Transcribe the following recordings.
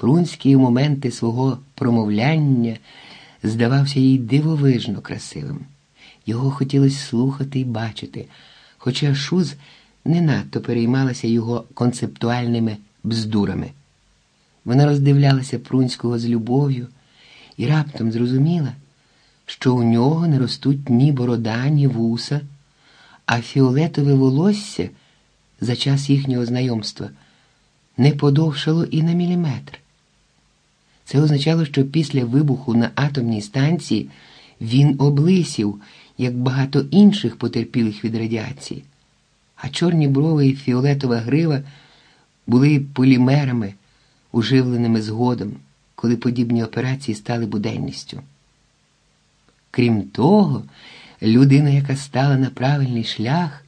Прунський у моменти свого промовляння здавався їй дивовижно красивим. Його хотілося слухати і бачити, хоча Шуз не надто переймалася його концептуальними бздурами. Вона роздивлялася Прунського з любов'ю і раптом зрозуміла, що у нього не ростуть ні борода, ні вуса, а фіолетове волосся за час їхнього знайомства не подовшало і на міліметр. Це означало, що після вибуху на атомній станції він облисів, як багато інших потерпілих від радіації, а чорні брови і фіолетова грива були полімерами, уживленими згодом, коли подібні операції стали буденністю. Крім того, людина, яка стала на правильний шлях,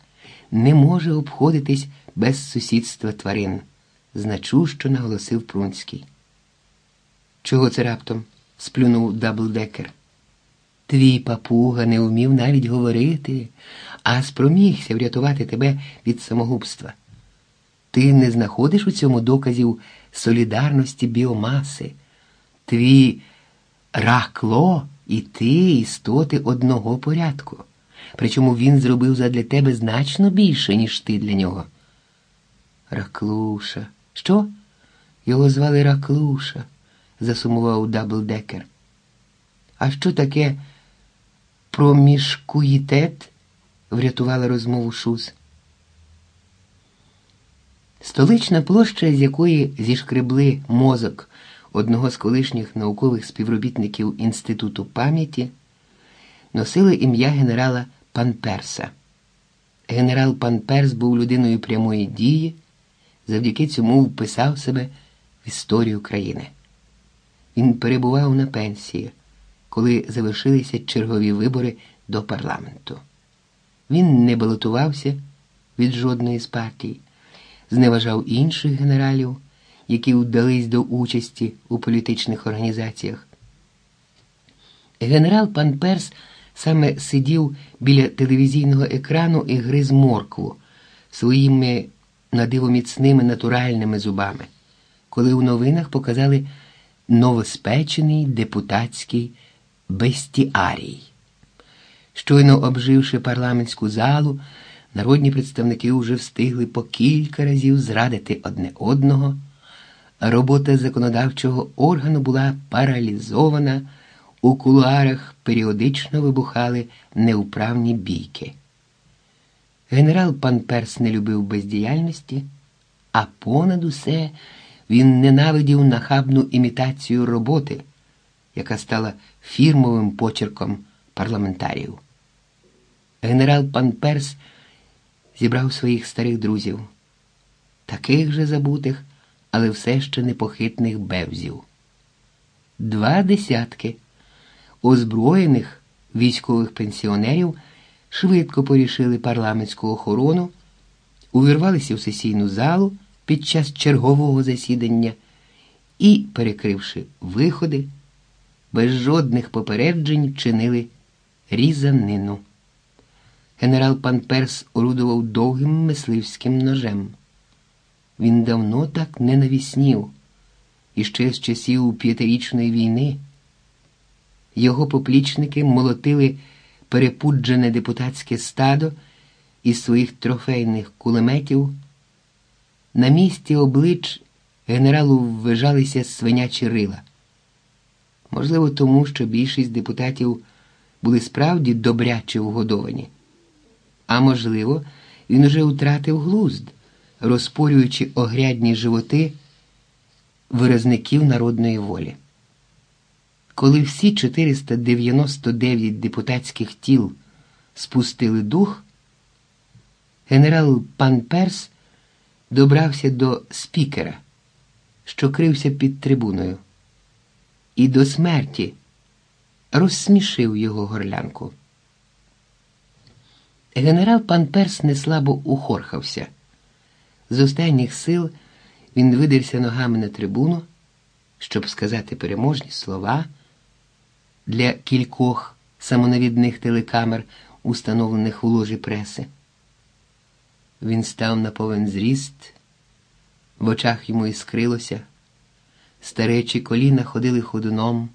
не може обходитись без сусідства тварин, значущо наголосив Прунський. Чого це раптом? сплюнув Даблдекер. Твій папуга не вмів навіть говорити, а спромігся врятувати тебе від самогубства. Ти не знаходиш у цьому доказів солідарності біомаси. Твій ракло і ти істоти одного порядку. Причому він зробив задля тебе значно більше, ніж ти для нього. Раклуша. Що? Його звали Раклуша, засумував Даблдекер. А що таке проміжкуїтет? врятувала розмову Шуз. Столична площа, з якої зішкребли мозок одного з колишніх наукових співробітників Інституту пам'яті, носила ім'я генерала Панперса. Генерал Панперс був людиною прямої дії, завдяки цьому вписав себе в історію країни. Він перебував на пенсії, коли завершилися чергові вибори до парламенту. Він не балотувався від жодної з партій, зневажав інших генералів, які вдались до участі у політичних організаціях. Генерал Пан Перс саме сидів біля телевізійного екрану і гриз моркву своїми надивоміцними натуральними зубами, коли у новинах показали новоспечений депутатський бестіарій. Щойно обживши парламентську залу, народні представники вже встигли по кілька разів зрадити одне одного. Робота законодавчого органу була паралізована, у кулуарах періодично вибухали неуправні бійки. Генерал пан Перс не любив бездіяльності, а понад усе він ненавидів нахабну імітацію роботи, яка стала фірмовим почерком парламентарів. Генерал пан Перс зібрав своїх старих друзів, таких же забутих, але все ще непохитних бевзів. Два десятки озброєних військових пенсіонерів швидко порішили парламентську охорону, увірвалися в сесійну залу під час чергового засідання і, перекривши виходи, без жодних попереджень чинили різанину. Генерал пан Перс орудував довгим мисливським ножем. Він давно так не навіснів, і ще з часів п'ятирічної війни. Його поплічники молотили перепуджене депутатське стадо із своїх трофейних кулеметів. На місці облич генералу ввижалися свинячі рила. Можливо, тому що більшість депутатів були справді добряче вгодовані. А можливо, він уже втратив глузд, розпорюючи огрядні животи виразників народної волі. Коли всі 499 депутатських тіл спустили дух, генерал пан Перс добрався до спікера, що крився під трибуною, і до смерті розсмішив його горлянку. Генерал пан Перс неслабо ухорхався. З останніх сил він видерся ногами на трибуну, щоб сказати переможні слова для кількох самонавідних телекамер, установлених у ложі преси. Він став на повен зріст, в очах йому іскрилося. Старечі коліна ходили ходуном.